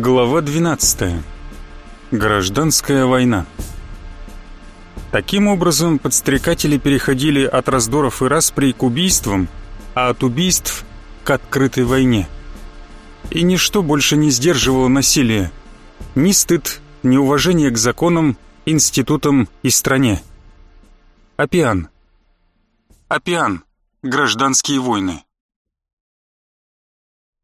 Глава 12. Гражданская война. Таким образом, подстрекатели переходили от раздоров и распри к убийствам, а от убийств к открытой войне. И ничто больше не сдерживало насилие. Ни стыд, ни уважение к законам, институтам и стране. Опиан. Опиан. Гражданские войны.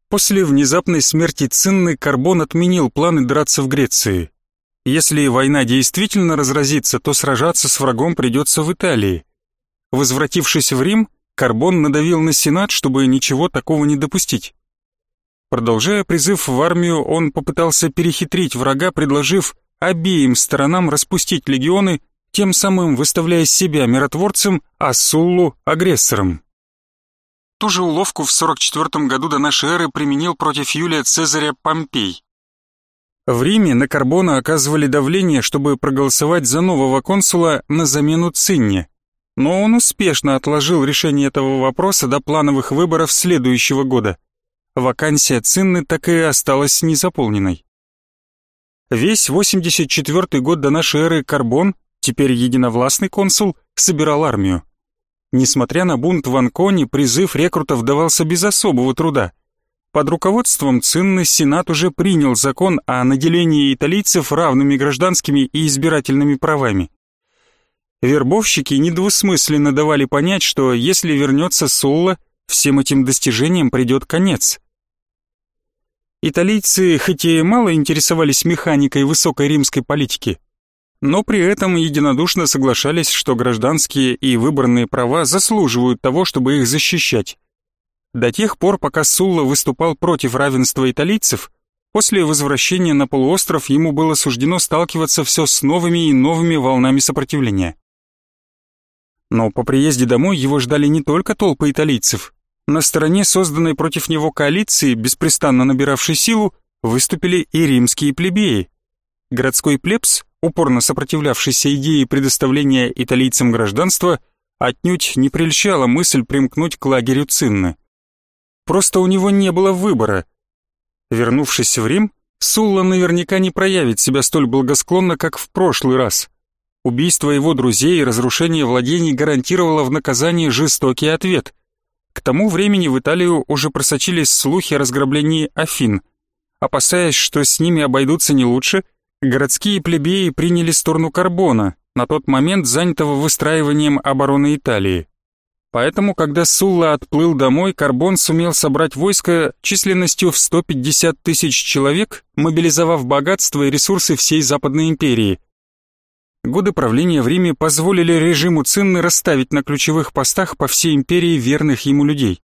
После внезапной смерти Цинны Карбон отменил планы драться в Греции. Если война действительно разразится, то сражаться с врагом придется в Италии. Возвратившись в Рим, Карбон надавил на Сенат, чтобы ничего такого не допустить. Продолжая призыв в армию, он попытался перехитрить врага, предложив обеим сторонам распустить легионы, тем самым выставляя себя миротворцем, а Суллу — агрессором. Ту же уловку в 44 году до нашей эры применил против Юлия Цезаря Помпей. В Риме на Карбона оказывали давление, чтобы проголосовать за нового консула на замену Цинне. Но он успешно отложил решение этого вопроса до плановых выборов следующего года. Вакансия Цинны так и осталась незаполненной. Весь 84 год до нашей эры Карбон, теперь единовластный консул, собирал армию. Несмотря на бунт в Анконе, призыв рекрутов давался без особого труда. Под руководством Цинны Сенат уже принял закон о наделении италийцев равными гражданскими и избирательными правами. Вербовщики недвусмысленно давали понять, что если вернется Сулла, всем этим достижениям придет конец. Италийцы хоть и мало интересовались механикой высокой римской политики, но при этом единодушно соглашались, что гражданские и выборные права заслуживают того, чтобы их защищать. До тех пор, пока Сулла выступал против равенства италийцев, после возвращения на полуостров ему было суждено сталкиваться все с новыми и новыми волнами сопротивления. Но по приезде домой его ждали не только толпы италийцев. На стороне созданной против него коалиции, беспрестанно набиравшей силу, выступили и римские плебеи. Городской плебс упорно сопротивлявшийся идее предоставления италийцам гражданства, отнюдь не прельщала мысль примкнуть к лагерю Цинны. Просто у него не было выбора. Вернувшись в Рим, Сулла наверняка не проявит себя столь благосклонно, как в прошлый раз. Убийство его друзей и разрушение владений гарантировало в наказании жестокий ответ. К тому времени в Италию уже просочились слухи о разграблении Афин. Опасаясь, что с ними обойдутся не лучше, городские плебеи приняли сторону Карбона, на тот момент занятого выстраиванием обороны Италии. Поэтому, когда Сулла отплыл домой, Карбон сумел собрать войско численностью в 150 тысяч человек, мобилизовав богатство и ресурсы всей Западной империи. Годы правления в Риме позволили режиму Цинны расставить на ключевых постах по всей империи верных ему людей.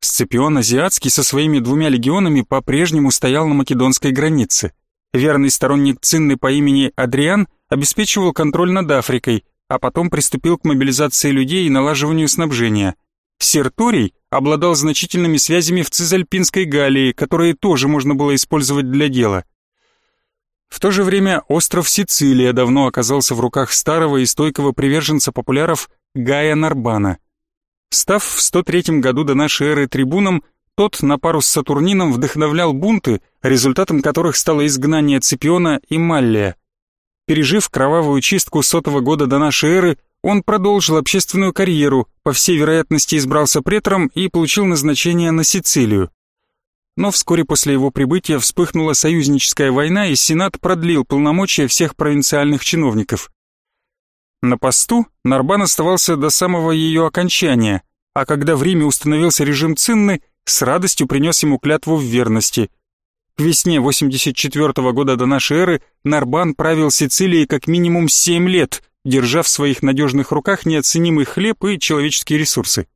Сципион Азиатский со своими двумя легионами по-прежнему стоял на македонской границе – Верный сторонник Цинны по имени Адриан обеспечивал контроль над Африкой, а потом приступил к мобилизации людей и налаживанию снабжения. Серторий обладал значительными связями в Цизальпинской Галлии, которые тоже можно было использовать для дела. В то же время остров Сицилия давно оказался в руках старого и стойкого приверженца популяров Гая Нарбана. Став в 103 году до нашей эры трибуном, тот на пару с Сатурнином вдохновлял бунты, результатом которых стало изгнание Ципиона и Маллия. Пережив кровавую чистку сотого года до нашей эры, он продолжил общественную карьеру, по всей вероятности избрался претором и получил назначение на Сицилию. Но вскоре после его прибытия вспыхнула союзническая война, и Сенат продлил полномочия всех провинциальных чиновников. На посту Нарбан оставался до самого ее окончания, а когда в Риме установился режим Цинны, с радостью принес ему клятву в верности. К весне 84 -го года до нашей эры Нарбан правил Сицилией как минимум 7 лет, держа в своих надежных руках неоценимый хлеб и человеческие ресурсы.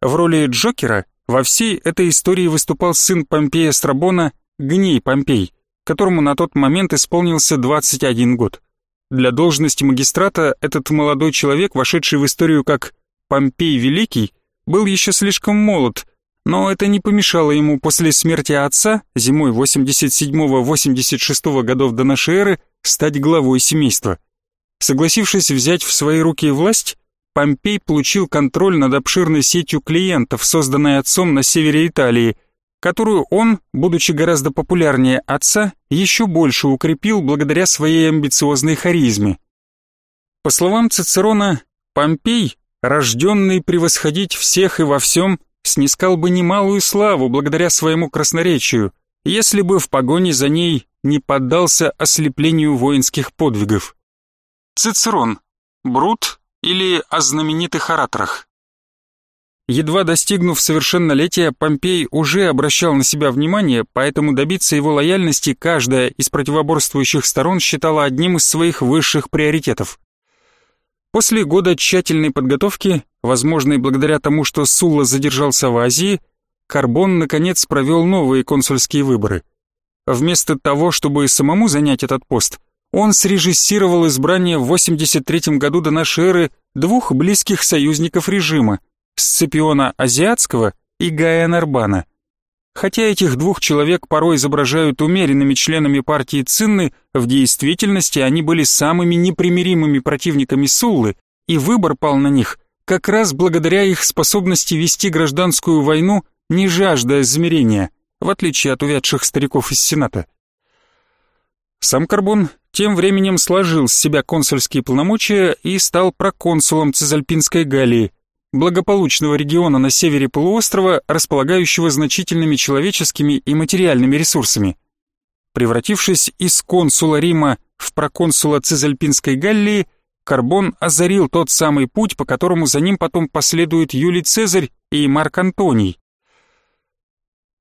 В роли Джокера во всей этой истории выступал сын Помпея Страбона Гней Помпей, которому на тот момент исполнился 21 год. Для должности магистрата этот молодой человек, вошедший в историю как Помпей Великий, был еще слишком молод, но это не помешало ему после смерти отца, зимой 87-86 годов до нашей эры, стать главой семейства. Согласившись взять в свои руки власть, Помпей получил контроль над обширной сетью клиентов, созданной отцом на севере Италии, которую он, будучи гораздо популярнее отца, еще больше укрепил благодаря своей амбициозной харизме. По словам Цицерона, Помпей, рожденный превосходить всех и во всем, снискал бы немалую славу благодаря своему красноречию, если бы в погоне за ней не поддался ослеплению воинских подвигов. Цицерон. Брут или о знаменитых ораторах. Едва достигнув совершеннолетия, Помпей уже обращал на себя внимание, поэтому добиться его лояльности каждая из противоборствующих сторон считала одним из своих высших приоритетов. После года тщательной подготовки, возможной благодаря тому, что Сулла задержался в Азии, Карбон наконец провел новые консульские выборы. Вместо того, чтобы самому занять этот пост, он срежиссировал избрание в 83 году до нашей эры двух близких союзников режима – Сципиона Азиатского и Гая Нарбана. Хотя этих двух человек порой изображают умеренными членами партии Цинны, в действительности они были самыми непримиримыми противниками Суллы, и выбор пал на них как раз благодаря их способности вести гражданскую войну, не жаждая замирения, в отличие от увядших стариков из Сената. Сам Карбон тем временем сложил с себя консульские полномочия и стал проконсулом Цезальпинской Галлии, благополучного региона на севере полуострова, располагающего значительными человеческими и материальными ресурсами. Превратившись из консула Рима в проконсула Цезальпинской Галлии, Карбон озарил тот самый путь, по которому за ним потом последуют Юлий Цезарь и Марк Антоний.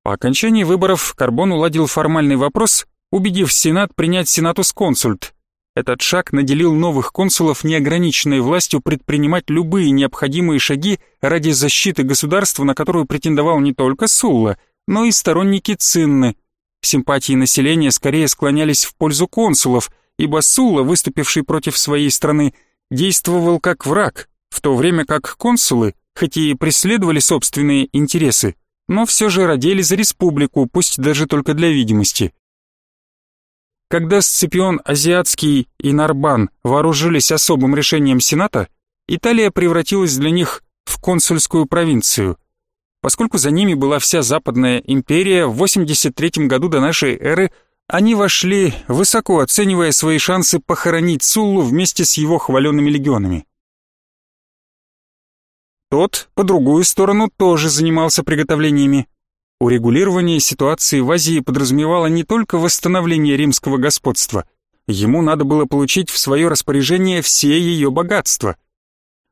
По окончании выборов Карбон уладил формальный вопрос, убедив Сенат принять Сенатус консульт, этот шаг наделил новых консулов неограниченной властью предпринимать любые необходимые шаги ради защиты государства, на которую претендовал не только Сулла, но и сторонники Цинны. Симпатии населения скорее склонялись в пользу консулов, ибо Сулла, выступивший против своей страны, действовал как враг, в то время как консулы, хоть и преследовали собственные интересы, но все же родили за республику, пусть даже только для видимости. Когда Сципион Азиатский и Нарбан вооружились особым решением Сената, Италия превратилась для них в консульскую провинцию. Поскольку за ними была вся Западная империя, в 83 году до нашей эры они вошли, высоко оценивая свои шансы похоронить Суллу вместе с его хваленными легионами. Тот, по другую сторону, тоже занимался приготовлениями. Урегулирование ситуации в Азии подразумевало не только восстановление римского господства, ему надо было получить в свое распоряжение все ее богатства.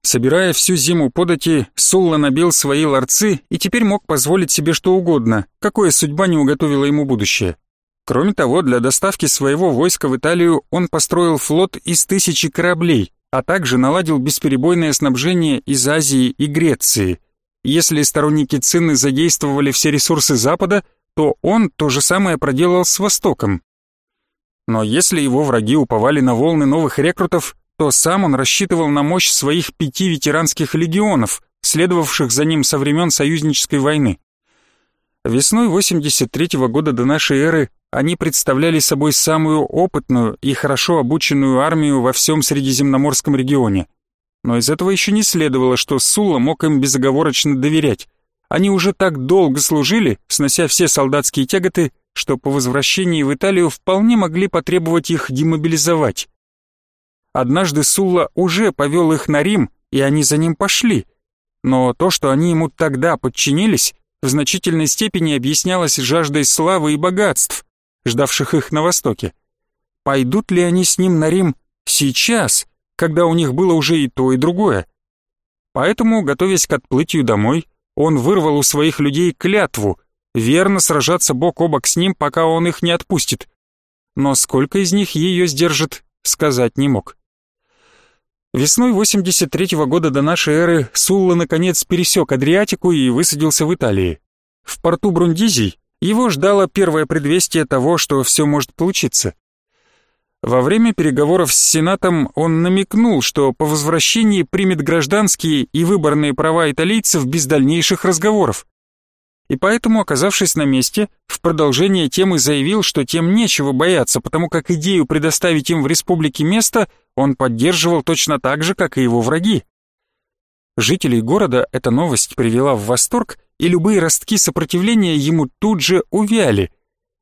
Собирая всю зиму подати, Сулла набил свои ларцы и теперь мог позволить себе что угодно, какое судьба не уготовила ему будущее. Кроме того, для доставки своего войска в Италию он построил флот из тысячи кораблей, а также наладил бесперебойное снабжение из Азии и Греции – если сторонники Цинны задействовали все ресурсы Запада, то он то же самое проделал с Востоком. Но если его враги уповали на волны новых рекрутов, то сам он рассчитывал на мощь своих пяти ветеранских легионов, следовавших за ним со времен Союзнической войны. Весной 83 -го года до нашей эры они представляли собой самую опытную и хорошо обученную армию во всем Средиземноморском регионе. Но из этого еще не следовало, что Сулла мог им безоговорочно доверять. Они уже так долго служили, снося все солдатские тяготы, что по возвращении в Италию вполне могли потребовать их демобилизовать. Однажды Сулла уже повел их на Рим, и они за ним пошли. Но то, что они ему тогда подчинились, в значительной степени объяснялось жаждой славы и богатств, ждавших их на Востоке. Пойдут ли они с ним на Рим сейчас, когда у них было уже и то, и другое. Поэтому, готовясь к отплытию домой, он вырвал у своих людей клятву верно сражаться бок о бок с ним, пока он их не отпустит. Но сколько из них ее сдержит, сказать не мог. Весной 83 -го года до нашей эры Сулла наконец пересек Адриатику и высадился в Италии. В порту Брундизий его ждало первое предвестие того, что все может получиться. Во время переговоров с Сенатом он намекнул, что по возвращении примет гражданские и выборные права италийцев без дальнейших разговоров. И поэтому, оказавшись на месте, в продолжение темы заявил, что тем нечего бояться, потому как идею предоставить им в республике место он поддерживал точно так же, как и его враги. Жителей города эта новость привела в восторг, и любые ростки сопротивления ему тут же увяли.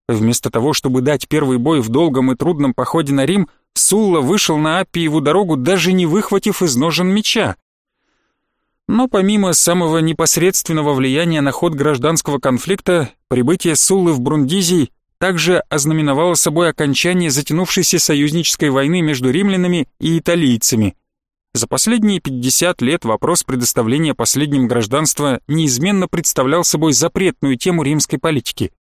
Вместо того, чтобы дать первый бой в долгом и трудном походе на Рим, Сулла вышел на Аппиеву дорогу, даже не выхватив из ножен меча. Но помимо самого непосредственного влияния на ход гражданского конфликта, прибытие Суллы в Брундизий также ознаменовало собой окончание затянувшейся союзнической войны между римлянами и италийцами. За последние 50 лет вопрос предоставления последним гражданства неизменно представлял собой запретную тему римской политики.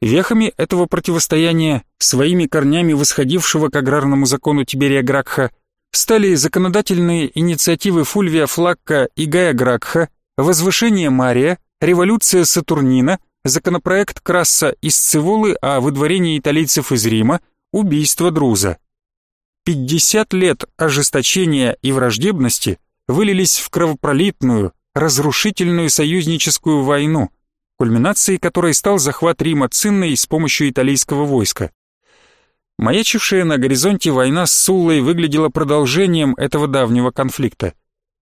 Вехами этого противостояния, своими корнями восходившего к аграрному закону Тиберия Гракха, стали законодательные инициативы Фульвия Флакка и Гая Гракха, возвышение Мария, революция Сатурнина, законопроект Красса из Циволы о выдворении италийцев из Рима, убийство Друза. 50 лет ожесточения и враждебности вылились в кровопролитную, разрушительную союзническую войну, кульминацией которой стал захват Рима Цинной с помощью итальянского войска. Маячившая на горизонте война с Суллой выглядела продолжением этого давнего конфликта.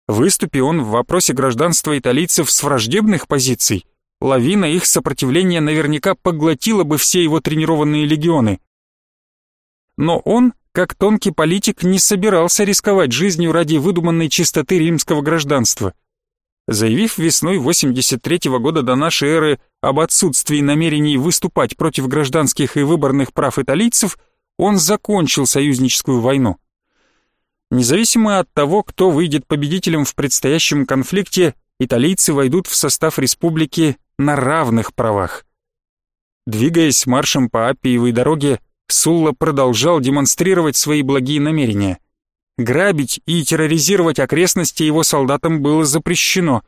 Выступи он в вопросе гражданства италийцев с враждебных позиций, лавина их сопротивления наверняка поглотила бы все его тренированные легионы. Но он, как тонкий политик, не собирался рисковать жизнью ради выдуманной чистоты римского гражданства. Заявив весной 83 -го года до нашей эры об отсутствии намерений выступать против гражданских и выборных прав италийцев, он закончил союзническую войну. Независимо от того, кто выйдет победителем в предстоящем конфликте, италийцы войдут в состав республики на равных правах. Двигаясь маршем по Аппиевой дороге, Сулла продолжал демонстрировать свои благие намерения. Грабить и терроризировать окрестности его солдатам было запрещено.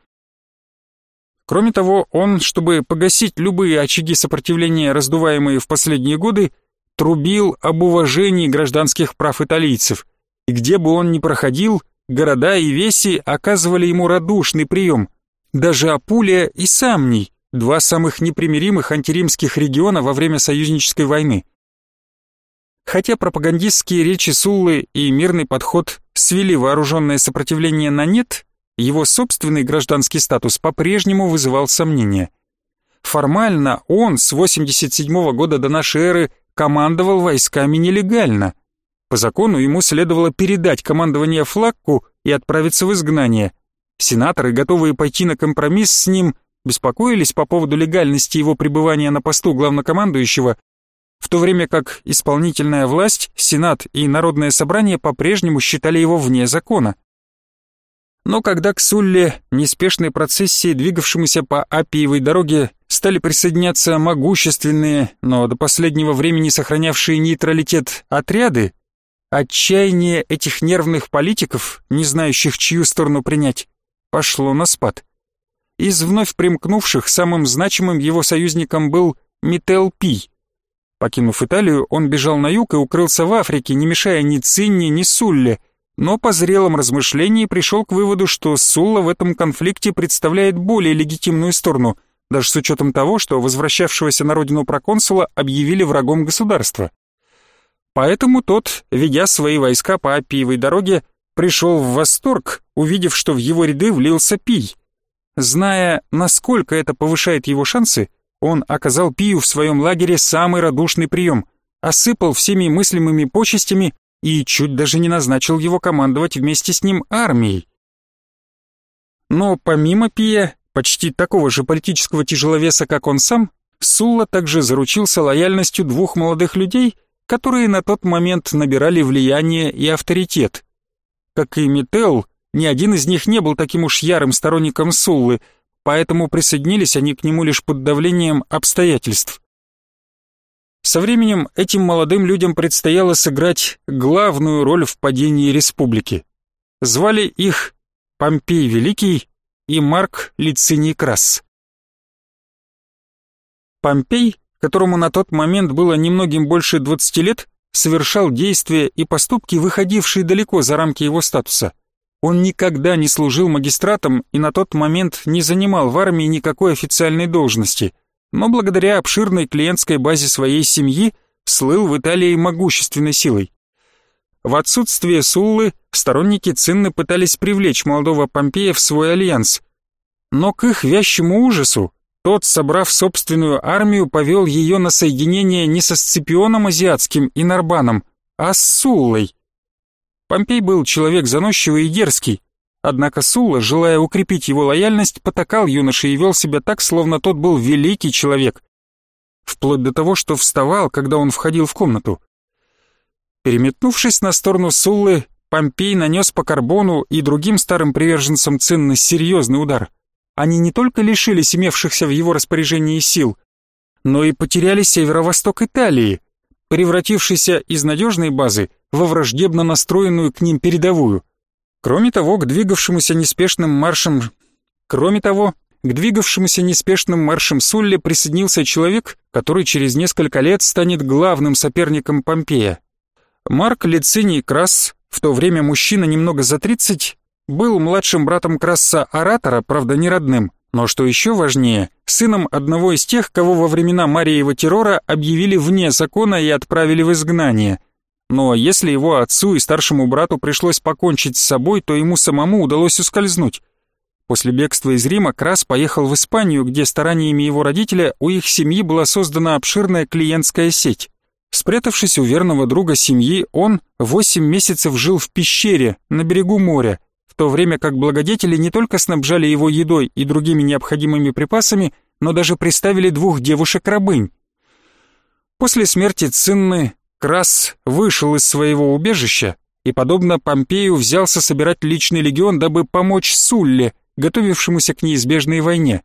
Кроме того, он, чтобы погасить любые очаги сопротивления, раздуваемые в последние годы, трубил об уважении гражданских прав италийцев, и где бы он ни проходил, города и веси оказывали ему радушный прием. Даже Апулия и Самний, два самых непримиримых антиримских региона во время союзнической войны. Хотя пропагандистские речи Суллы и мирный подход свели вооруженное сопротивление на нет, его собственный гражданский статус по-прежнему вызывал сомнения. Формально он с 87 года до нашей эры командовал войсками нелегально. По закону ему следовало передать командование Флакку и отправиться в изгнание. Сенаторы, готовые пойти на компромисс с ним, беспокоились по поводу легальности его пребывания на посту главнокомандующего, в то время как исполнительная власть, Сенат и Народное собрание по-прежнему считали его вне закона. Но когда к Сулле, неспешной процессии, двигавшемуся по Апиевой дороге, стали присоединяться могущественные, но до последнего времени сохранявшие нейтралитет отряды, отчаяние этих нервных политиков, не знающих чью сторону принять, пошло на спад. Из вновь примкнувших самым значимым его союзником был Мител Пий. Покинув Италию, он бежал на юг и укрылся в Африке, не мешая ни Цинне, ни Сулле, но по зрелом размышлении пришел к выводу, что Сулла в этом конфликте представляет более легитимную сторону, даже с учетом того, что возвращавшегося на родину проконсула объявили врагом государства. Поэтому тот, ведя свои войска по Аппиевой дороге, пришел в восторг, увидев, что в его ряды влился Пий. Зная, насколько это повышает его шансы, он оказал Пию в своем лагере самый радушный прием, осыпал всеми мыслимыми почестями и чуть даже не назначил его командовать вместе с ним армией. Но помимо Пия, почти такого же политического тяжеловеса, как он сам, Сулла также заручился лояльностью двух молодых людей, которые на тот момент набирали влияние и авторитет. Как и Метел, ни один из них не был таким уж ярым сторонником Суллы, поэтому присоединились они к нему лишь под давлением обстоятельств. Со временем этим молодым людям предстояло сыграть главную роль в падении республики. Звали их Помпей Великий и Марк Лициний Крас. Помпей, которому на тот момент было немногим больше 20 лет, совершал действия и поступки, выходившие далеко за рамки его статуса. Он никогда не служил магистратом и на тот момент не занимал в армии никакой официальной должности – но благодаря обширной клиентской базе своей семьи слыл в Италии могущественной силой. В отсутствие Суллы сторонники Цинны пытались привлечь молодого Помпея в свой альянс. Но к их вящему ужасу, тот, собрав собственную армию, повел ее на соединение не со Сципионом Азиатским и Нарбаном, а с Суллой. Помпей был человек заносчивый и дерзкий, однако Сулла, желая укрепить его лояльность, потакал юноше и вел себя так, словно тот был великий человек, вплоть до того, что вставал, когда он входил в комнату. Переметнувшись на сторону Суллы, Помпей нанес по Карбону и другим старым приверженцам Цинны серьезный удар. Они не только лишились имевшихся в его распоряжении сил, но и потеряли северо-восток Италии, превратившийся из надежной базы во враждебно настроенную к ним передовую. Кроме того, к двигавшемуся неспешным маршем... Кроме того, к двигавшемуся неспешным маршем Сулле присоединился человек, который через несколько лет станет главным соперником Помпея. Марк Лициний Крас, в то время мужчина немного за 30, был младшим братом Красса-оратора, правда не родным, но что еще важнее, сыном одного из тех, кого во времена Мариева террора объявили вне закона и отправили в изгнание. Но если его отцу и старшему брату пришлось покончить с собой, то ему самому удалось ускользнуть. После бегства из Рима Крас поехал в Испанию, где стараниями его родителя у их семьи была создана обширная клиентская сеть. Спрятавшись у верного друга семьи, он восемь месяцев жил в пещере на берегу моря, то время как благодетели не только снабжали его едой и другими необходимыми припасами, но даже приставили двух девушек-рабынь. После смерти Цинны Крас вышел из своего убежища и, подобно Помпею, взялся собирать личный легион, дабы помочь Сулле, готовившемуся к неизбежной войне.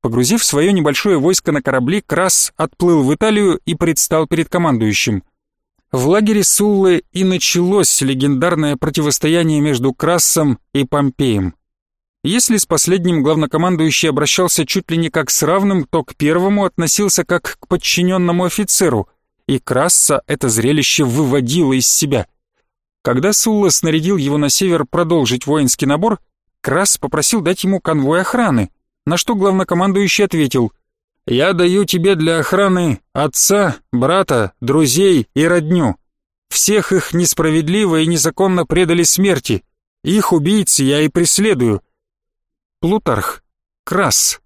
Погрузив свое небольшое войско на корабли, Крас отплыл в Италию и предстал перед командующим. В лагере Суллы и началось легендарное противостояние между Красом и Помпеем. Если с последним главнокомандующий обращался чуть ли не как с равным, то к первому относился как к подчиненному офицеру, и Красса это зрелище выводило из себя. Когда Сулла снарядил его на север продолжить воинский набор, Крас попросил дать ему конвой охраны, на что главнокомандующий ответил «Я даю тебе для охраны отца, брата, друзей и родню. Всех их несправедливо и незаконно предали смерти. Их убийц я и преследую». Плутарх, Крас.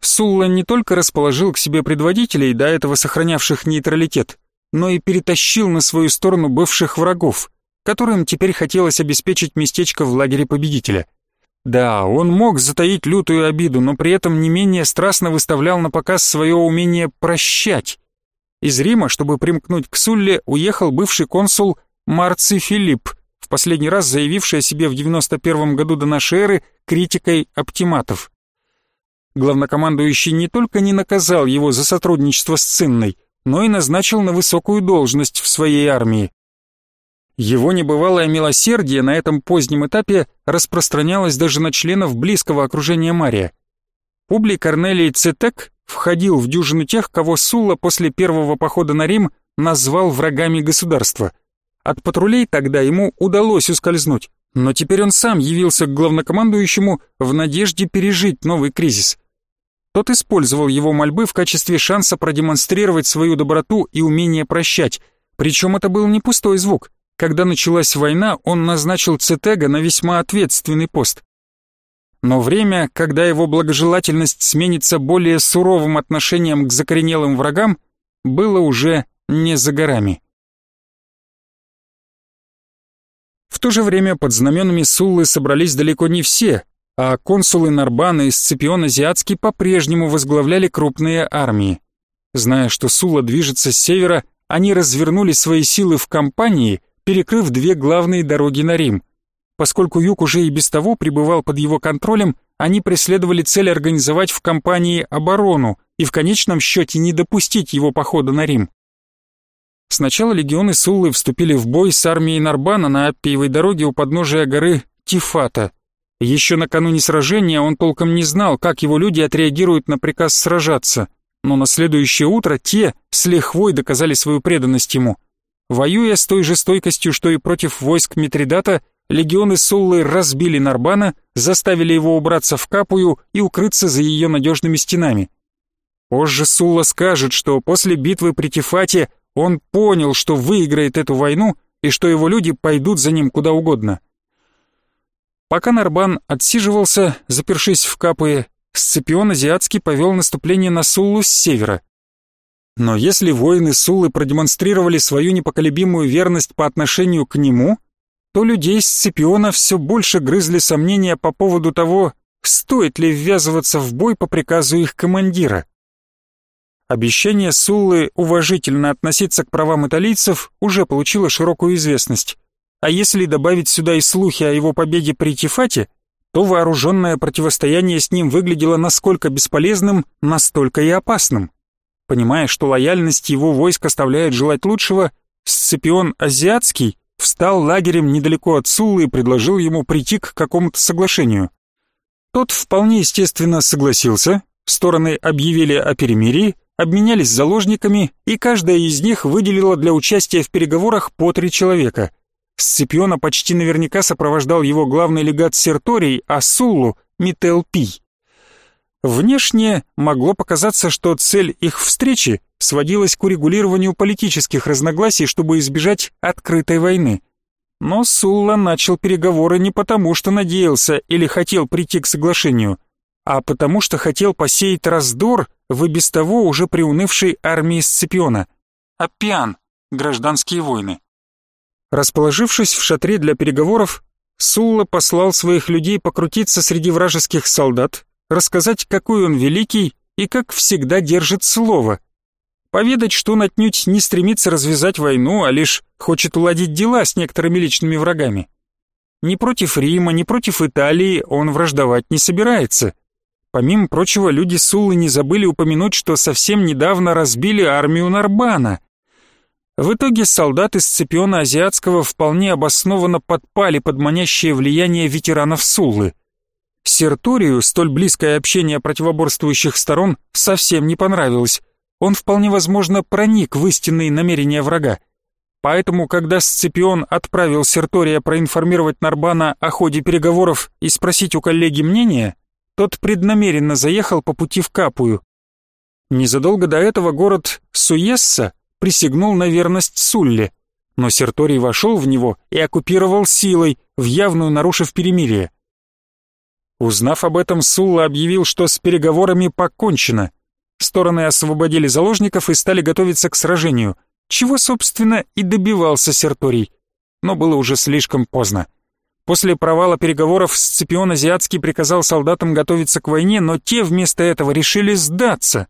Сулла не только расположил к себе предводителей, до этого сохранявших нейтралитет, но и перетащил на свою сторону бывших врагов, которым теперь хотелось обеспечить местечко в лагере победителя – да, он мог затаить лютую обиду, но при этом не менее страстно выставлял на показ свое умение прощать. Из Рима, чтобы примкнуть к Сулле, уехал бывший консул Марций Филипп, в последний раз заявивший о себе в 91 году до нашей эры критикой оптиматов. Главнокомандующий не только не наказал его за сотрудничество с Цинной, но и назначил на высокую должность в своей армии. Его небывалое милосердие на этом позднем этапе распространялось даже на членов близкого окружения Мария. Публий Корнелий Цитек входил в дюжину тех, кого Сулла после первого похода на Рим назвал врагами государства. От патрулей тогда ему удалось ускользнуть, но теперь он сам явился к главнокомандующему в надежде пережить новый кризис. Тот использовал его мольбы в качестве шанса продемонстрировать свою доброту и умение прощать, причем это был не пустой звук. Когда началась война, он назначил Цетега на весьма ответственный пост. Но время, когда его благожелательность сменится более суровым отношением к закоренелым врагам, было уже не за горами. В то же время под знаменами Суллы собрались далеко не все, а консулы Нарбана и Сципион Азиатский по-прежнему возглавляли крупные армии. Зная, что Сула движется с севера, они развернули свои силы в кампании – перекрыв две главные дороги на Рим. Поскольку юг уже и без того пребывал под его контролем, они преследовали цель организовать в кампании оборону и в конечном счете не допустить его похода на Рим. Сначала легионы Суллы вступили в бой с армией Нарбана на Аппиевой дороге у подножия горы Тифата. Еще накануне сражения он толком не знал, как его люди отреагируют на приказ сражаться, но на следующее утро те с лихвой доказали свою преданность ему – Воюя с той же стойкостью, что и против войск Митридата, легионы Суллы разбили Нарбана, заставили его убраться в Капую и укрыться за ее надежными стенами. Позже Сулла скажет, что после битвы при Тифате он понял, что выиграет эту войну и что его люди пойдут за ним куда угодно. Пока Нарбан отсиживался, запершись в Капуе, Сципион Азиатский повел наступление на Суллу с севера. Но если воины Суллы продемонстрировали свою непоколебимую верность по отношению к нему, то людей Сципиона все больше грызли сомнения по поводу того, стоит ли ввязываться в бой по приказу их командира. Обещание Суллы уважительно относиться к правам италийцев уже получило широкую известность. А если добавить сюда и слухи о его победе при Тифате, то вооруженное противостояние с ним выглядело насколько бесполезным, настолько и опасным. Понимая, что лояльность его войск оставляет желать лучшего, Сципион Азиатский встал лагерем недалеко от Суллы и предложил ему прийти к какому-то соглашению. Тот вполне естественно согласился, стороны объявили о перемирии, обменялись заложниками, и каждая из них выделила для участия в переговорах по три человека – Сципиона почти наверняка сопровождал его главный легат Серторий, а Суллу — Мител Пий. Внешне могло показаться, что цель их встречи сводилась к урегулированию политических разногласий, чтобы избежать открытой войны. Но Сулла начал переговоры не потому, что надеялся или хотел прийти к соглашению, а потому что хотел посеять раздор в и без того уже приунывшей армии Сципиона. Аппиан, гражданские войны. Расположившись в шатре для переговоров, Сулла послал своих людей покрутиться среди вражеских солдат, рассказать, какой он великий и, как всегда, держит слово. Поведать, что он отнюдь не стремится развязать войну, а лишь хочет уладить дела с некоторыми личными врагами. Ни против Рима, ни против Италии он враждовать не собирается. Помимо прочего, люди Суллы не забыли упомянуть, что совсем недавно разбили армию Нарбана — в итоге солдаты Сципиона Азиатского вполне обоснованно подпали под манящее влияние ветеранов Суллы. Серторию столь близкое общение противоборствующих сторон совсем не понравилось. Он вполне возможно проник в истинные намерения врага. Поэтому, когда Сципион отправил Сертория проинформировать Нарбана о ходе переговоров и спросить у коллеги мнения, тот преднамеренно заехал по пути в Капую. Незадолго до этого город Суесса присягнул на верность Сулле, но Серторий вошел в него и оккупировал силой, в явную нарушив перемирие. Узнав об этом, Сулла объявил, что с переговорами покончено. Стороны освободили заложников и стали готовиться к сражению, чего, собственно, и добивался Серторий. Но было уже слишком поздно. После провала переговоров Сципион Азиатский приказал солдатам готовиться к войне, но те вместо этого решили сдаться.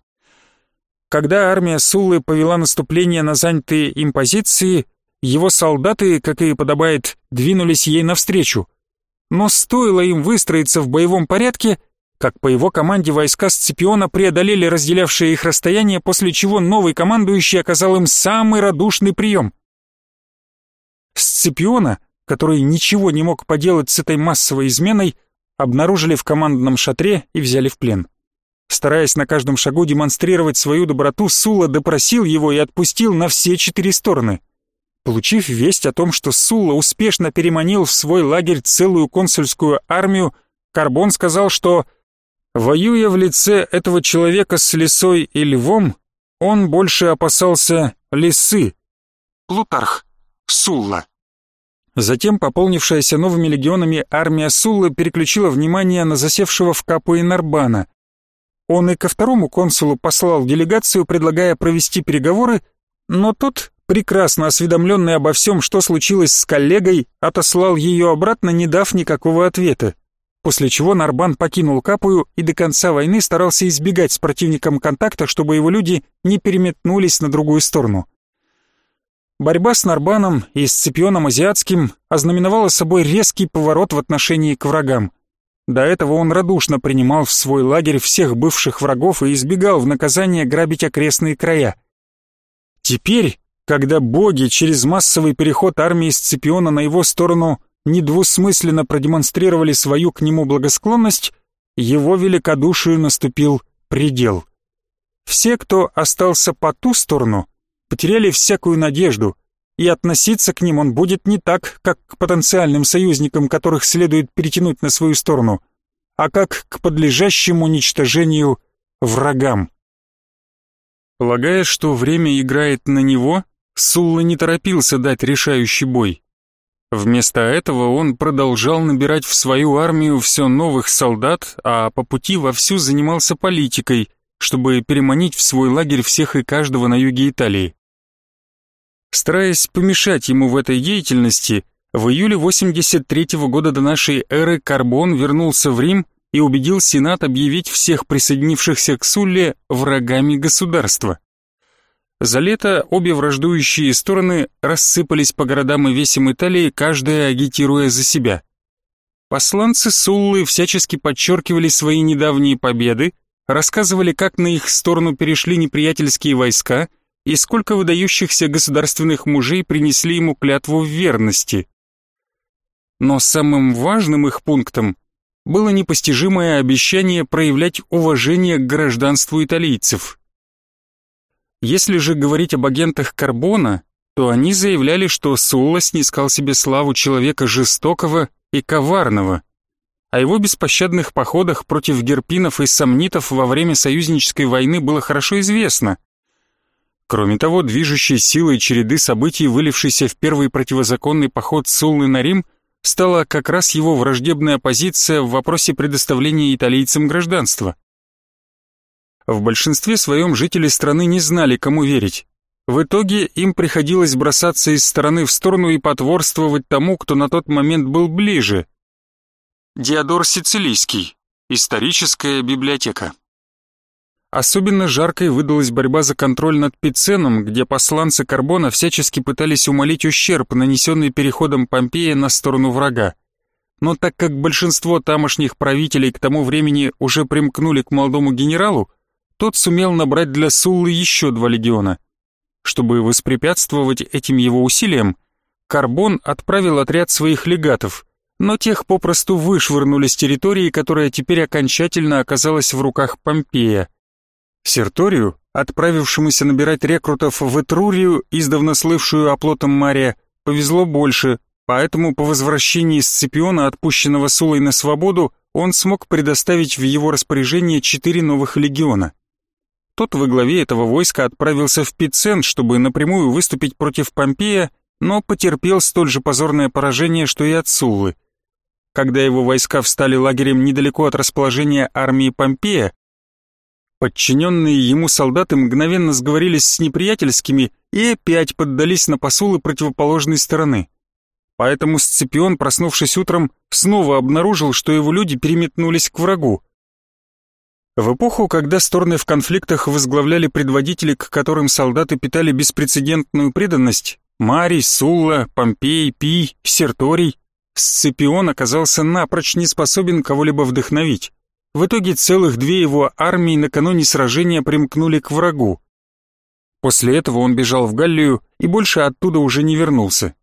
Когда армия Суллы повела наступление на занятые им позиции, его солдаты, как и подобает, двинулись ей навстречу. Но стоило им выстроиться в боевом порядке, как по его команде войска Сципиона преодолели разделявшее их расстояние, после чего новый командующий оказал им самый радушный прием. Сципиона, который ничего не мог поделать с этой массовой изменой, обнаружили в командном шатре и взяли в плен. Стараясь на каждом шагу демонстрировать свою доброту, Сула допросил его и отпустил на все четыре стороны. Получив весть о том, что Сула успешно переманил в свой лагерь целую консульскую армию, Карбон сказал, что, воюя в лице этого человека с лисой и львом, он больше опасался лисы. Плутарх. Сулла. Затем пополнившаяся новыми легионами армия Суллы переключила внимание на засевшего в Капу и Нарбана. Он и ко второму консулу послал делегацию, предлагая провести переговоры, но тот, прекрасно осведомленный обо всем, что случилось с коллегой, отослал ее обратно, не дав никакого ответа. После чего Нарбан покинул Капую и до конца войны старался избегать с противником контакта, чтобы его люди не переметнулись на другую сторону. Борьба с Нарбаном и Сципионом Азиатским ознаменовала собой резкий поворот в отношении к врагам. До этого он радушно принимал в свой лагерь всех бывших врагов и избегал в наказание грабить окрестные края. Теперь, когда боги через массовый переход армии Сципиона на его сторону недвусмысленно продемонстрировали свою к нему благосклонность, его великодушию наступил предел. Все, кто остался по ту сторону, потеряли всякую надежду, и относиться к ним он будет не так, как к потенциальным союзникам, которых следует перетянуть на свою сторону, а как к подлежащему уничтожению врагам. Полагая, что время играет на него, Сулла не торопился дать решающий бой. Вместо этого он продолжал набирать в свою армию все новых солдат, а по пути вовсю занимался политикой, чтобы переманить в свой лагерь всех и каждого на юге Италии. Стараясь помешать ему в этой деятельности, в июле 83 -го года до нашей эры Карбон вернулся в Рим и убедил Сенат объявить всех присоединившихся к Сулле врагами государства. За лето обе враждующие стороны рассыпались по городам и весям Италии, каждая агитируя за себя. Посланцы Суллы всячески подчеркивали свои недавние победы, рассказывали, как на их сторону перешли неприятельские войска и сколько выдающихся государственных мужей принесли ему клятву в верности. Но самым важным их пунктом было непостижимое обещание проявлять уважение к гражданству италийцев – если же говорить об агентах Карбона, то они заявляли, что Сулла снискал себе славу человека жестокого и коварного. О его беспощадных походах против герпинов и сомнитов во время союзнической войны было хорошо известно. Кроме того, движущей силой череды событий, вылившейся в первый противозаконный поход Суллы на Рим, стала как раз его враждебная позиция в вопросе предоставления италийцам гражданства. В большинстве своем жители страны не знали, кому верить. В итоге им приходилось бросаться из стороны в сторону и потворствовать тому, кто на тот момент был ближе. Диодор Сицилийский. Историческая библиотека. Особенно жаркой выдалась борьба за контроль над Пиценом, где посланцы Карбона всячески пытались умолить ущерб, нанесенный переходом Помпея на сторону врага. Но так как большинство тамошних правителей к тому времени уже примкнули к молодому генералу, тот сумел набрать для Суллы еще два легиона. Чтобы воспрепятствовать этим его усилиям, Карбон отправил отряд своих легатов, но тех попросту вышвырнули с территории, которая теперь окончательно оказалась в руках Помпея. Серторию, отправившемуся набирать рекрутов в Этрурию, издавна слывшую оплотом Мария, повезло больше, поэтому по возвращении Сципиона, отпущенного Сулой на свободу, он смог предоставить в его распоряжение четыре новых легиона. Тот во главе этого войска отправился в Пицен, чтобы напрямую выступить против Помпея, но потерпел столь же позорное поражение, что и от Суллы. Когда его войска встали лагерем недалеко от расположения армии Помпея, подчиненные ему солдаты мгновенно сговорились с неприятельскими и опять поддались на посулы противоположной стороны. Поэтому Сципион, проснувшись утром, снова обнаружил, что его люди переметнулись к врагу. В эпоху, когда стороны в конфликтах возглавляли предводители, к которым солдаты питали беспрецедентную преданность, Марий, Сулла, Помпей, Пий, Серторий, Сципион оказался напрочь не способен кого-либо вдохновить. В итоге целых две его армии накануне сражения примкнули к врагу. После этого он бежал в Галлию и больше оттуда уже не вернулся.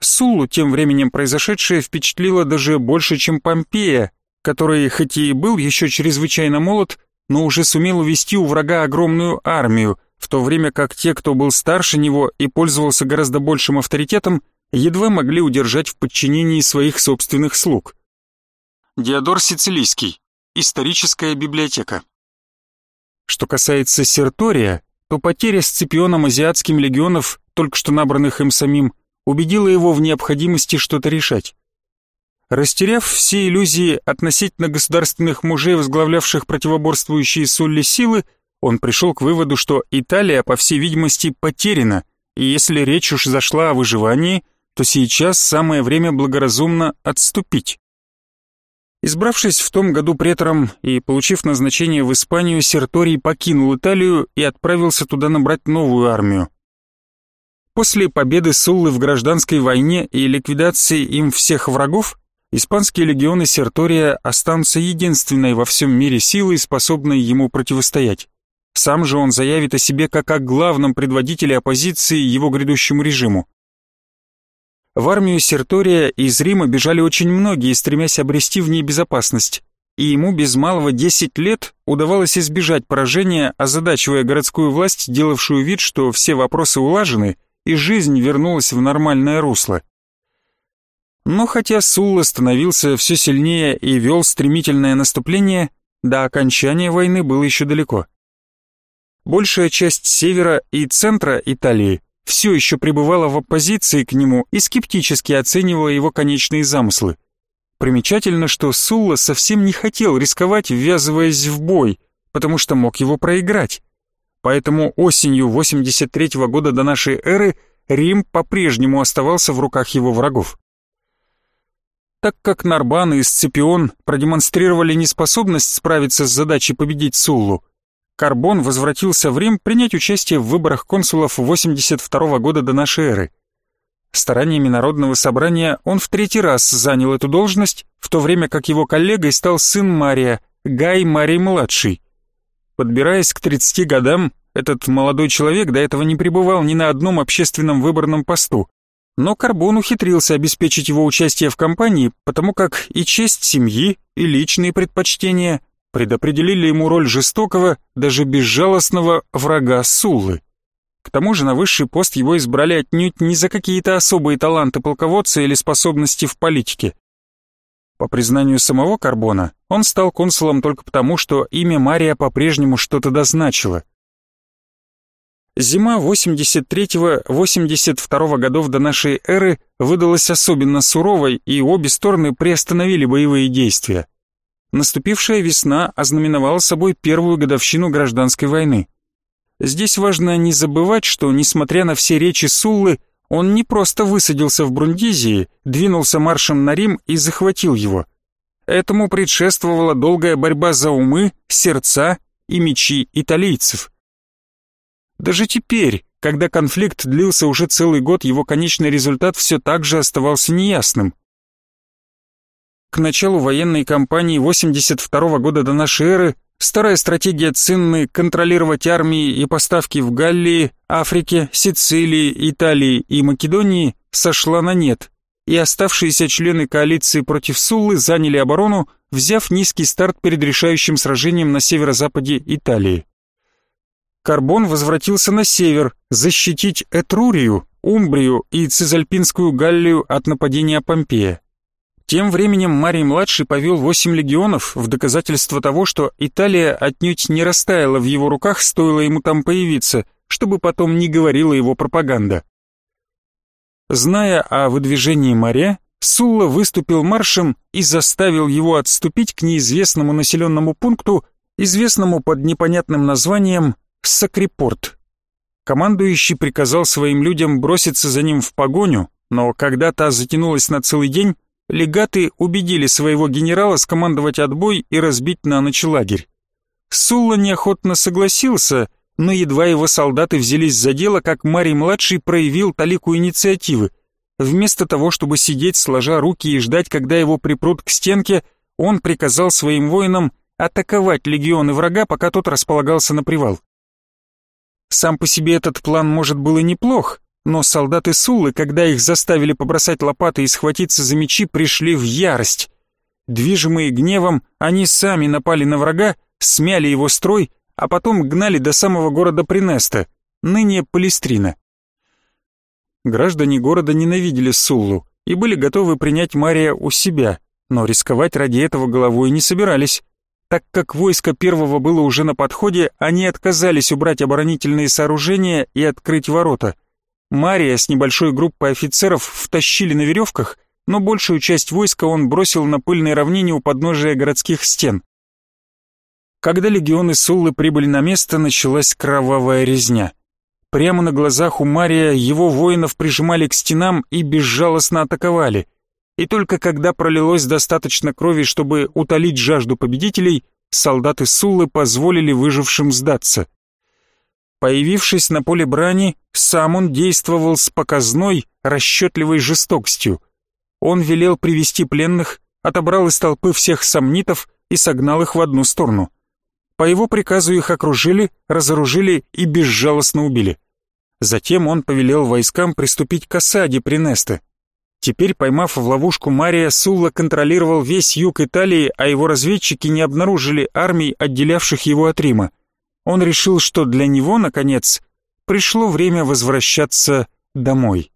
Суллу тем временем произошедшее впечатлило даже больше, чем Помпея, который хоть и был еще чрезвычайно молод, но уже сумел увести у врага огромную армию, в то время как те, кто был старше него и пользовался гораздо большим авторитетом, едва могли удержать в подчинении своих собственных слуг. Диодор Сицилийский. Историческая библиотека. Что касается Сертория, то потеря Сципионом азиатским легионов, только что набранных им самим, убедила его в необходимости что-то решать. Растеряв все иллюзии относительно государственных мужей, возглавлявших противоборствующие Сулли силы, он пришел к выводу, что Италия, по всей видимости, потеряна, и если речь уж зашла о выживании, то сейчас самое время благоразумно отступить. Избравшись в том году претором и получив назначение в Испанию, Серторий покинул Италию и отправился туда набрать новую армию. После победы Суллы в гражданской войне и ликвидации им всех врагов, испанские легионы Сертория останутся единственной во всем мире силой, способной ему противостоять. Сам же он заявит о себе как о главном предводителе оппозиции его грядущему режиму. В армию Сертория из Рима бежали очень многие, стремясь обрести в ней безопасность, и ему без малого 10 лет удавалось избежать поражения, озадачивая городскую власть, делавшую вид, что все вопросы улажены, и жизнь вернулась в нормальное русло. Но хотя Сулла становился все сильнее и вел стремительное наступление, до окончания войны было еще далеко. Большая часть севера и центра Италии все еще пребывала в оппозиции к нему и скептически оценивала его конечные замыслы. Примечательно, что Сулла совсем не хотел рисковать, ввязываясь в бой, потому что мог его проиграть. Поэтому осенью 83 -го года до нашей эры Рим по-прежнему оставался в руках его врагов. Так как Нарбан и Сципион продемонстрировали неспособность справиться с задачей победить Суллу, Карбон возвратился в Рим принять участие в выборах консулов 82 года до нашей эры. Стараниями Народного собрания он в третий раз занял эту должность, в то время как его коллегой стал сын Мария, Гай Марий-младший. Подбираясь к 30 годам, этот молодой человек до этого не пребывал ни на одном общественном выборном посту, но Карбон ухитрился обеспечить его участие в кампании, потому как и честь семьи, и личные предпочтения предопределили ему роль жестокого, даже безжалостного врага Суллы. К тому же на высший пост его избрали отнюдь не за какие-то особые таланты полководца или способности в политике. По признанию самого Карбона, он стал консулом только потому, что имя Мария по-прежнему что-то дозначило. Зима 83-82 годов до нашей эры выдалась особенно суровой, и обе стороны приостановили боевые действия. Наступившая весна ознаменовала собой первую годовщину гражданской войны. Здесь важно не забывать, что, несмотря на все речи Суллы, он не просто высадился в Брундизии, двинулся маршем на Рим и захватил его. Этому предшествовала долгая борьба за умы, сердца и мечи италийцев. Даже теперь, когда конфликт длился уже целый год, его конечный результат все так же оставался неясным. К началу военной кампании 82 года до нашей эры старая стратегия Цинны контролировать армии и поставки в Галлии, Африке, Сицилии, Италии и Македонии сошла на нет, и оставшиеся члены коалиции против Суллы заняли оборону, взяв низкий старт перед решающим сражением на северо-западе Италии. Карбон возвратился на север, защитить Этрурию, Умбрию и Цизальпинскую Галлию от нападения Помпея. Тем временем Марий-младший повел восемь легионов в доказательство того, что Италия отнюдь не растаяла в его руках, стоило ему там появиться, чтобы потом не говорила его пропаганда. Зная о выдвижении моря, Сулла выступил маршем и заставил его отступить к неизвестному населенному пункту, известному под непонятным названием Сакрипорт. Командующий приказал своим людям броситься за ним в погоню, но когда та затянулась на целый день, легаты убедили своего генерала скомандовать отбой и разбить на ночь лагерь. Сулла неохотно согласился, но едва его солдаты взялись за дело, как Марий-младший проявил талику инициативы. Вместо того, чтобы сидеть сложа руки и ждать, когда его припрут к стенке, он приказал своим воинам атаковать легионы врага, пока тот располагался на привал. Сам по себе этот план, может, был и неплох, но солдаты Суллы, когда их заставили побросать лопаты и схватиться за мечи, пришли в ярость. Движимые гневом, они сами напали на врага, смяли его строй, а потом гнали до самого города Принеста, ныне Палестрина. Граждане города ненавидели Суллу и были готовы принять Мария у себя, но рисковать ради этого головой не собирались. Так как войско первого было уже на подходе, они отказались убрать оборонительные сооружения и открыть ворота – Мария с небольшой группой офицеров втащили на веревках, но большую часть войска он бросил на пыльной равнине у подножия городских стен. Когда легионы Суллы прибыли на место, началась кровавая резня. Прямо на глазах у Мария его воинов прижимали к стенам и безжалостно атаковали. И только когда пролилось достаточно крови, чтобы утолить жажду победителей, солдаты Суллы позволили выжившим сдаться. Появившись на поле брани, сам он действовал с показной, расчетливой жестокостью. Он велел привести пленных, отобрал из толпы всех сомнитов и согнал их в одну сторону. По его приказу их окружили, разоружили и безжалостно убили. Затем он повелел войскам приступить к осаде Принеста. Теперь, поймав в ловушку Мария, Сулла контролировал весь юг Италии, а его разведчики не обнаружили армий, отделявших его от Рима он решил, что для него, наконец, пришло время возвращаться домой.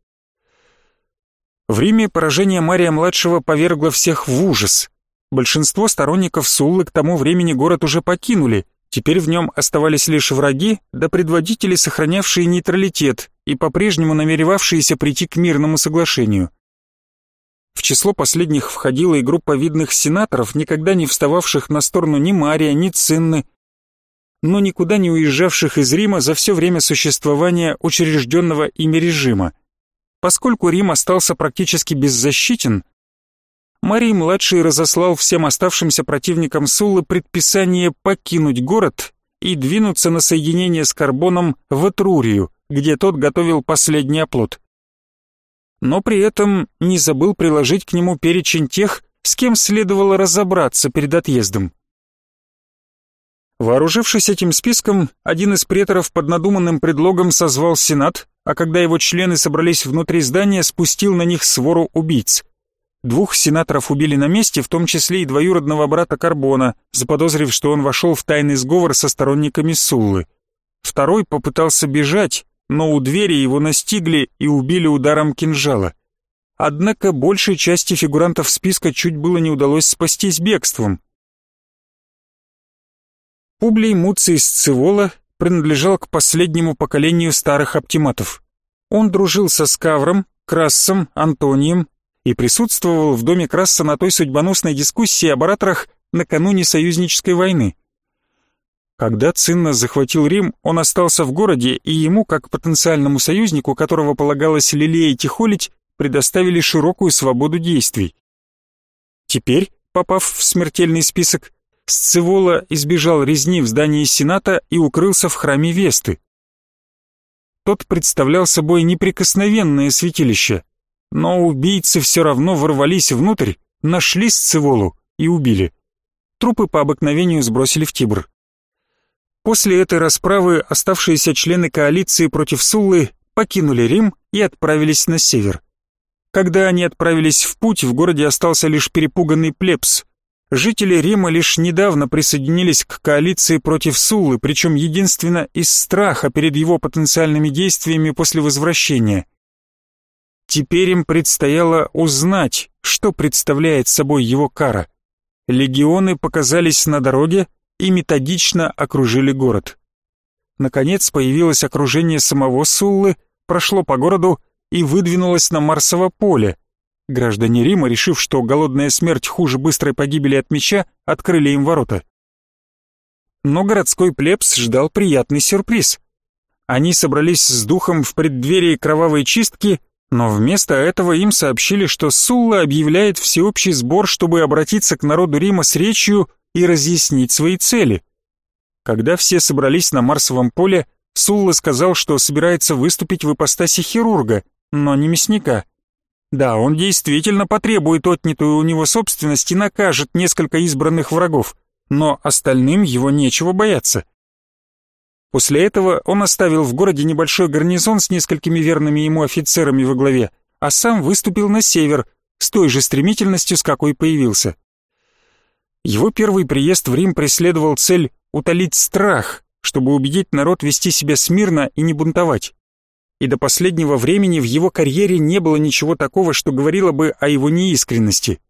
В Риме поражение Мария-младшего повергло всех в ужас. Большинство сторонников Суллы к тому времени город уже покинули, теперь в нем оставались лишь враги да предводители, сохранявшие нейтралитет и по-прежнему намеревавшиеся прийти к мирному соглашению. В число последних входила и группа видных сенаторов, никогда не встававших на сторону ни Мария, ни Цинны, но никуда не уезжавших из Рима за все время существования учрежденного ими режима. Поскольку Рим остался практически беззащитен, Марий-младший разослал всем оставшимся противникам Суллы предписание покинуть город и двинуться на соединение с Карбоном в Этрурию, где тот готовил последний оплот. Но при этом не забыл приложить к нему перечень тех, с кем следовало разобраться перед отъездом. Вооружившись этим списком, один из преторов под надуманным предлогом созвал Сенат, а когда его члены собрались внутри здания, спустил на них свору убийц. Двух сенаторов убили на месте, в том числе и двоюродного брата Карбона, заподозрив, что он вошел в тайный сговор со сторонниками Суллы. Второй попытался бежать, но у двери его настигли и убили ударом кинжала. Однако большей части фигурантов списка чуть было не удалось спастись бегством. Публий Муций Сцивола принадлежал к последнему поколению старых оптиматов. Он дружил со Скавром, Крассом, Антонием и присутствовал в доме Красса на той судьбоносной дискуссии об ораторах накануне союзнической войны. Когда Цинна захватил Рим, он остался в городе, и ему, как потенциальному союзнику, которого полагалось лелеять и холить, предоставили широкую свободу действий. Теперь, попав в смертельный список, Сцевола избежал резни в здании Сената и укрылся в храме Весты. Тот представлял собой неприкосновенное святилище, но убийцы все равно ворвались внутрь, нашли Сцеволу и убили. Трупы по обыкновению сбросили в Тибр. После этой расправы оставшиеся члены коалиции против Суллы покинули Рим и отправились на север. Когда они отправились в путь, в городе остался лишь перепуганный плебс. Жители Рима лишь недавно присоединились к коалиции против Суллы, причем единственно из страха перед его потенциальными действиями после возвращения – Теперь им предстояло узнать, что представляет собой его кара. Легионы показались на дороге и методично окружили город. Наконец появилось окружение самого Суллы, прошло по городу и выдвинулось на Марсово поле. Граждане Рима, решив, что голодная смерть хуже быстрой погибели от меча, открыли им ворота. Но городской плебс ждал приятный сюрприз. Они собрались с духом в преддверии кровавой чистки но вместо этого им сообщили, что Сулла объявляет всеобщий сбор, чтобы обратиться к народу Рима с речью и разъяснить свои цели. Когда все собрались на Марсовом поле, Сулла сказал, что собирается выступить в ипостаси хирурга, но не мясника. Да, он действительно потребует отнятую у него собственность и накажет несколько избранных врагов, но остальным его нечего бояться. После этого он оставил в городе небольшой гарнизон с несколькими верными ему офицерами во главе, а сам выступил на север с той же стремительностью, с какой появился. Его первый приезд в Рим преследовал цель утолить страх, чтобы убедить народ вести себя смирно и не бунтовать. И до последнего времени в его карьере не было ничего такого, что говорило бы о его неискренности.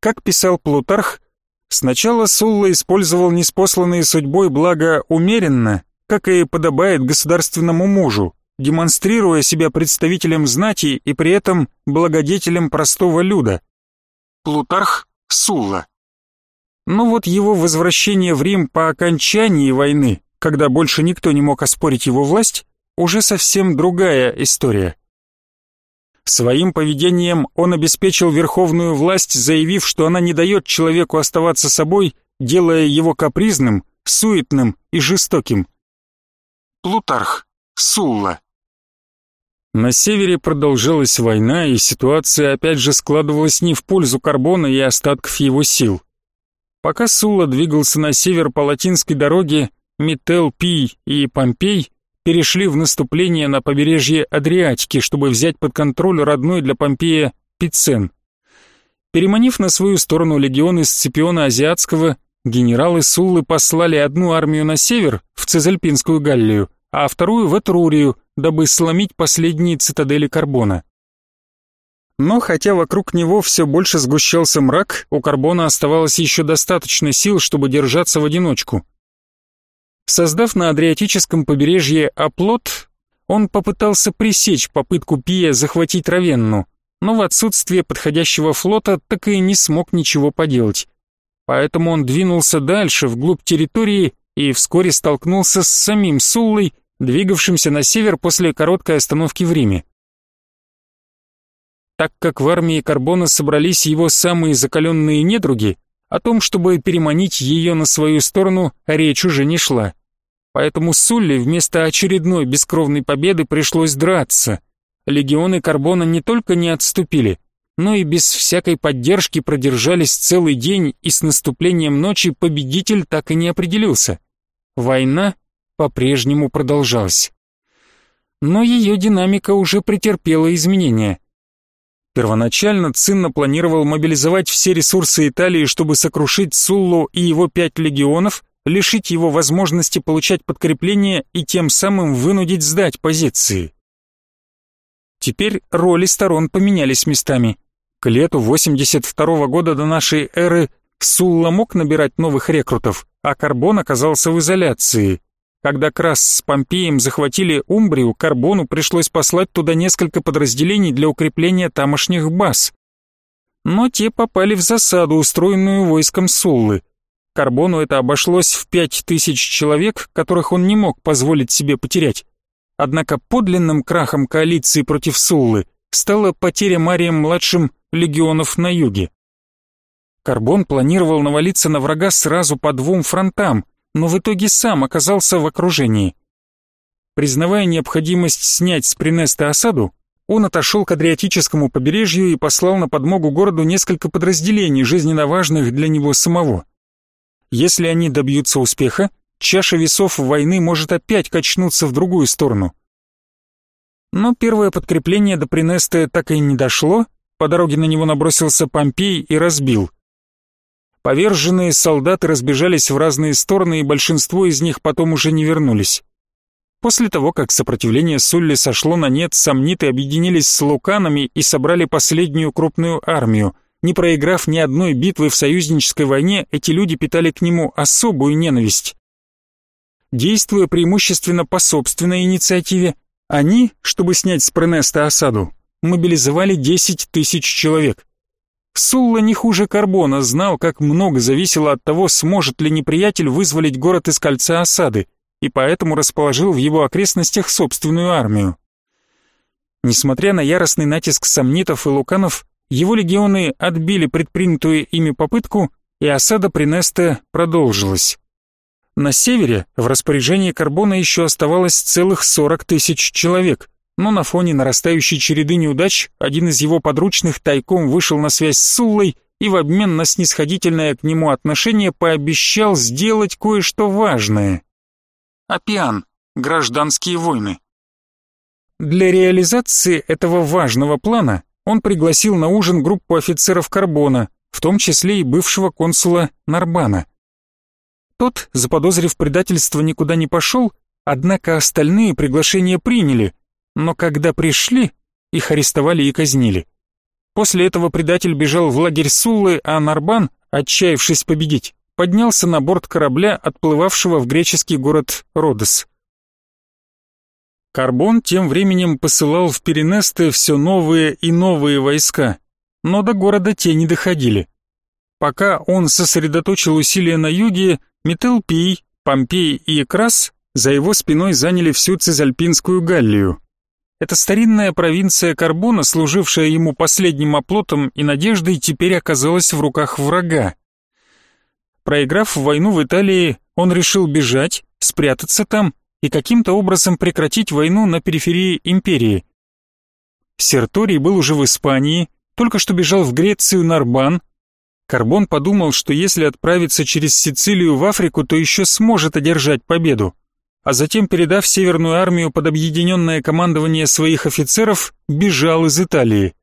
Как писал Плутарх, сначала Сулла использовал неспосланные судьбой благо умеренно, как и подобает государственному мужу, демонстрируя себя представителем знати и при этом благодетелем простого люда. Плутарх Сулла. Но вот его возвращение в Рим по окончании войны, когда больше никто не мог оспорить его власть, уже совсем другая история. Своим поведением он обеспечил верховную власть, заявив, что она не дает человеку оставаться собой, делая его капризным, суетным и жестоким. Плутарх, Сулла. На севере продолжалась война, и ситуация опять же складывалась не в пользу Карбона и остатков его сил. Пока Сулла двигался на север по латинской дороге, Метел, Пий и Помпей перешли в наступление на побережье Адриатики, чтобы взять под контроль родной для Помпея Пицен. Переманив на свою сторону легионы Сципиона Азиатского, Генералы Суллы послали одну армию на север, в Цезальпинскую Галлию, а вторую в Этрурию, дабы сломить последние цитадели Карбона. Но хотя вокруг него все больше сгущался мрак, у Карбона оставалось еще достаточно сил, чтобы держаться в одиночку. Создав на Адриатическом побережье оплот, он попытался пресечь попытку Пия захватить Равенну, но в отсутствие подходящего флота так и не смог ничего поделать. Поэтому он двинулся дальше, вглубь территории, и вскоре столкнулся с самим Суллой, двигавшимся на север после короткой остановки в Риме. Так как в армии Карбона собрались его самые закаленные недруги, о том, чтобы переманить ее на свою сторону, речь уже не шла. Поэтому Сулли вместо очередной бескровной победы пришлось драться. Легионы Карбона не только не отступили, но и без всякой поддержки продержались целый день, и с наступлением ночи победитель так и не определился. Война по-прежнему продолжалась. Но ее динамика уже претерпела изменения. Первоначально Цинна планировал мобилизовать все ресурсы Италии, чтобы сокрушить Суллу и его пять легионов, лишить его возможности получать подкрепление и тем самым вынудить сдать позиции. Теперь роли сторон поменялись местами. К лету 82 -го года до нашей эры Сулла мог набирать новых рекрутов, а Карбон оказался в изоляции. Когда Крас с Помпеем захватили Умбрию, Карбону пришлось послать туда несколько подразделений для укрепления тамошних баз. Но те попали в засаду, устроенную войском Суллы. Карбону это обошлось в пять тысяч человек, которых он не мог позволить себе потерять. Однако подлинным крахом коалиции против Суллы стала потеря Марием-младшим легионов на юге. Карбон планировал навалиться на врага сразу по двум фронтам, но в итоге сам оказался в окружении. Признавая необходимость снять с Принеста осаду, он отошел к Адриатическому побережью и послал на подмогу городу несколько подразделений, жизненно важных для него самого. Если они добьются успеха, чаша весов войны может опять качнуться в другую сторону. Но первое подкрепление до Принеста так и не дошло, по дороге на него набросился Помпей и разбил – Поверженные солдаты разбежались в разные стороны, и большинство из них потом уже не вернулись. После того, как сопротивление Сулли сошло на нет, сомниты объединились с луканами и собрали последнюю крупную армию. Не проиграв ни одной битвы в союзнической войне, эти люди питали к нему особую ненависть. Действуя преимущественно по собственной инициативе, они, чтобы снять с Пренеста осаду, мобилизовали 10 тысяч человек. Сулла не хуже Карбона знал, как много зависело от того, сможет ли неприятель вызволить город из кольца осады, и поэтому расположил в его окрестностях собственную армию. Несмотря на яростный натиск сомнитов и луканов, его легионы отбили предпринятую ими попытку, и осада Принеста продолжилась. На севере в распоряжении Карбона еще оставалось целых 40 тысяч человек, но на фоне нарастающей череды неудач один из его подручных тайком вышел на связь с Суллой и в обмен на снисходительное к нему отношение пообещал сделать кое-что важное. Апиан. Гражданские войны. Для реализации этого важного плана он пригласил на ужин группу офицеров Карбона, в том числе и бывшего консула Нарбана. Тот, заподозрив предательство, никуда не пошел, однако остальные приглашения приняли, но когда пришли, их арестовали и казнили. После этого предатель бежал в лагерь Суллы, а Нарбан, отчаявшись победить, поднялся на борт корабля, отплывавшего в греческий город Родос. Карбон тем временем посылал в Перенесты все новые и новые войска, но до города те не доходили. Пока он сосредоточил усилия на юге, Метелпий, Помпей и Крас за его спиной заняли всю Цезальпинскую Галлию. Эта старинная провинция Карбона, служившая ему последним оплотом и надеждой, теперь оказалась в руках врага. Проиграв войну в Италии, он решил бежать, спрятаться там и каким-то образом прекратить войну на периферии империи. Серторий был уже в Испании, только что бежал в Грецию Нарбан. Карбон подумал, что если отправиться через Сицилию в Африку, то еще сможет одержать победу а затем, передав Северную армию под объединенное командование своих офицеров, бежал из Италии.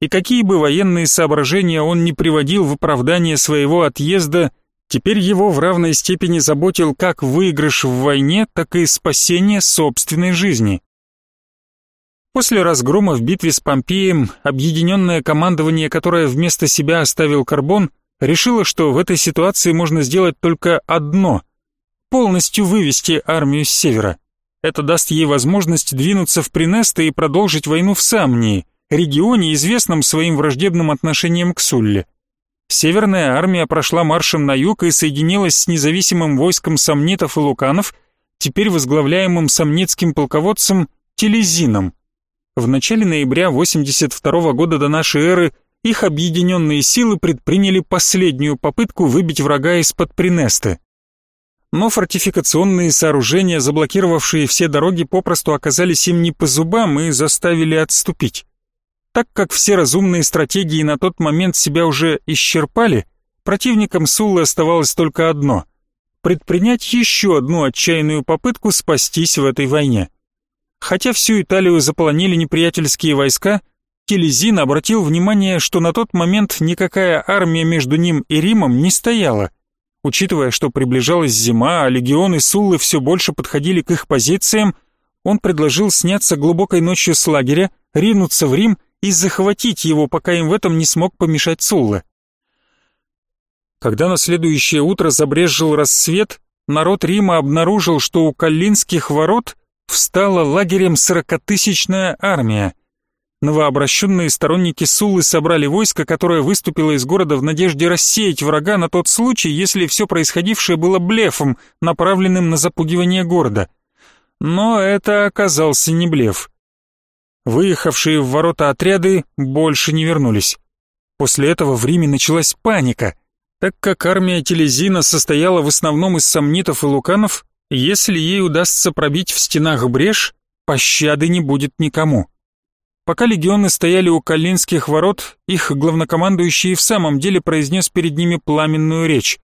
И какие бы военные соображения он ни приводил в оправдание своего отъезда, теперь его в равной степени заботил как выигрыш в войне, так и спасение собственной жизни. После разгрома в битве с Помпеем, объединенное командование, которое вместо себя оставил Карбон, решило, что в этой ситуации можно сделать только одно – полностью вывести армию с севера. Это даст ей возможность двинуться в Принесто и продолжить войну в Самнии, регионе, известном своим враждебным отношением к Сулле. Северная армия прошла маршем на юг и соединилась с независимым войском сомнитов и луканов, теперь возглавляемым сомнитским полководцем Телезином. В начале ноября 82 года до нашей эры их объединенные силы предприняли последнюю попытку выбить врага из-под Принесты. Но фортификационные сооружения, заблокировавшие все дороги, попросту оказались им не по зубам и заставили отступить. Так как все разумные стратегии на тот момент себя уже исчерпали, противникам Суллы оставалось только одно — предпринять еще одну отчаянную попытку спастись в этой войне. Хотя всю Италию заполонили неприятельские войска, Келезин обратил внимание, что на тот момент никакая армия между ним и Римом не стояла. Учитывая, что приближалась зима, а легионы Суллы все больше подходили к их позициям, он предложил сняться глубокой ночью с лагеря, ринуться в Рим и захватить его, пока им в этом не смог помешать Сулла. Когда на следующее утро забрезжил рассвет, народ Рима обнаружил, что у Каллинских ворот встала лагерем сорокатысячная армия. Новообращенные сторонники Суллы собрали войско, которое выступило из города в надежде рассеять врага на тот случай, если все происходившее было блефом, направленным на запугивание города. Но это оказался не блеф. Выехавшие в ворота отряды больше не вернулись. После этого в Риме началась паника, так как армия Телезина состояла в основном из сомнитов и луканов, если ей удастся пробить в стенах брешь, пощады не будет никому. Пока легионы стояли у Калинских ворот, их главнокомандующий в самом деле произнес перед ними пламенную речь.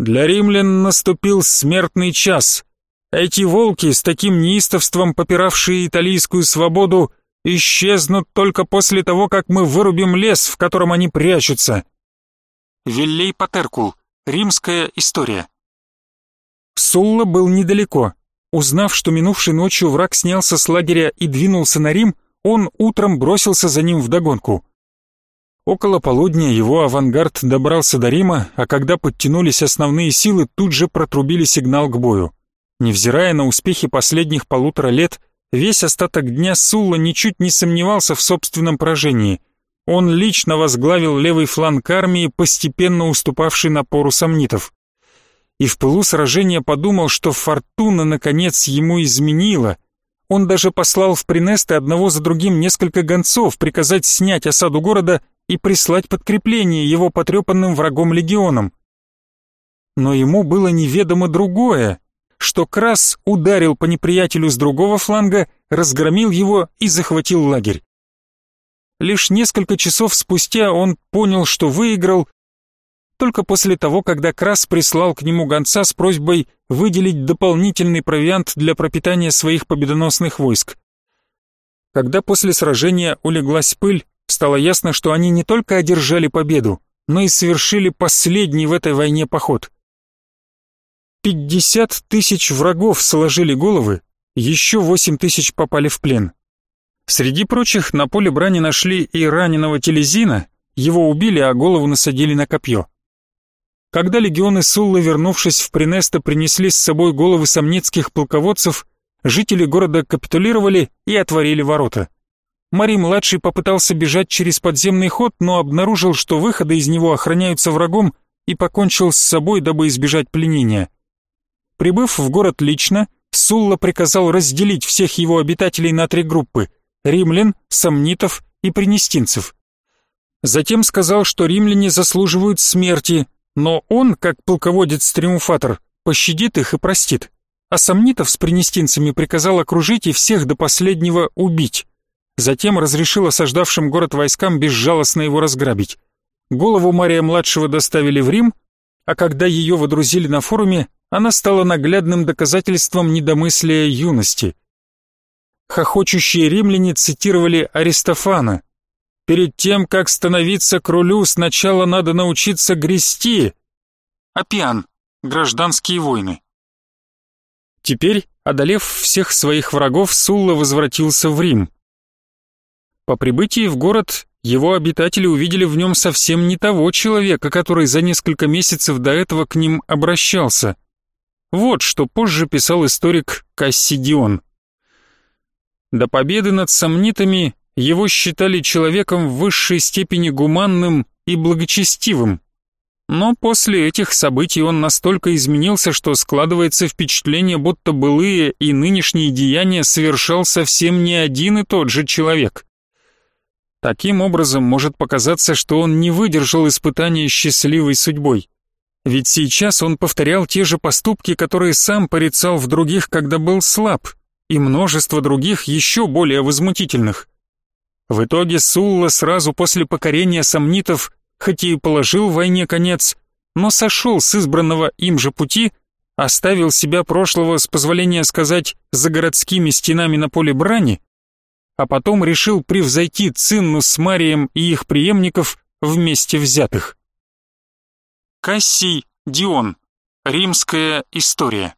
«Для римлян наступил смертный час. Эти волки, с таким неистовством попиравшие италийскую свободу, исчезнут только после того, как мы вырубим лес, в котором они прячутся». Виллей Патеркул. Римская история. Сулла был недалеко. Узнав, что минувшей ночью враг снялся с лагеря и двинулся на Рим, он утром бросился за ним вдогонку. Около полудня его авангард добрался до Рима, а когда подтянулись основные силы, тут же протрубили сигнал к бою. Невзирая на успехи последних полутора лет, весь остаток дня Сулла ничуть не сомневался в собственном поражении. Он лично возглавил левый фланг армии, постепенно уступавший напору сомнитов. И в пылу сражения подумал, что фортуна наконец ему изменила, он даже послал в Принесты одного за другим несколько гонцов приказать снять осаду города и прислать подкрепление его потрепанным врагом легионам. Но ему было неведомо другое, что Крас ударил по неприятелю с другого фланга, разгромил его и захватил лагерь. Лишь несколько часов спустя он понял, что выиграл, только после того, когда Крас прислал к нему гонца с просьбой выделить дополнительный провиант для пропитания своих победоносных войск. Когда после сражения улеглась пыль, стало ясно, что они не только одержали победу, но и совершили последний в этой войне поход. Пятьдесят тысяч врагов сложили головы, еще восемь тысяч попали в плен. Среди прочих на поле брани нашли и раненого Телезина, его убили, а голову насадили на копье. Когда легионы Суллы, вернувшись в Принесто, принесли с собой головы сомницких полководцев, жители города капитулировали и отворили ворота. Марий-младший попытался бежать через подземный ход, но обнаружил, что выходы из него охраняются врагом и покончил с собой, дабы избежать пленения. Прибыв в город лично, Сулла приказал разделить всех его обитателей на три группы – римлян, сомнитов и принестинцев. Затем сказал, что римляне заслуживают смерти, но он, как полководец-триумфатор, пощадит их и простит. А сомнитов с принестинцами приказал окружить и всех до последнего убить. Затем разрешил осаждавшим город войскам безжалостно его разграбить. Голову Мария-младшего доставили в Рим, а когда ее водрузили на форуме, она стала наглядным доказательством недомыслия юности. Хохочущие римляне цитировали Аристофана, Перед тем, как становиться к рулю, сначала надо научиться грести. Опиан. Гражданские войны. Теперь, одолев всех своих врагов, Сулла возвратился в Рим. По прибытии в город его обитатели увидели в нем совсем не того человека, который за несколько месяцев до этого к ним обращался. Вот что позже писал историк Кассидион. До победы над сомнитами его считали человеком в высшей степени гуманным и благочестивым. Но после этих событий он настолько изменился, что складывается впечатление, будто былые и нынешние деяния совершал совсем не один и тот же человек. Таким образом, может показаться, что он не выдержал испытания счастливой судьбой. Ведь сейчас он повторял те же поступки, которые сам порицал в других, когда был слаб, и множество других еще более возмутительных. В итоге Сулла сразу после покорения сомнитов хоть и положил войне конец, но сошел с избранного им же пути, оставил себя прошлого, с позволения сказать, за городскими стенами на поле брани, а потом решил превзойти Цинну с Марием и их преемников вместе взятых. Кассий Дион. Римская история.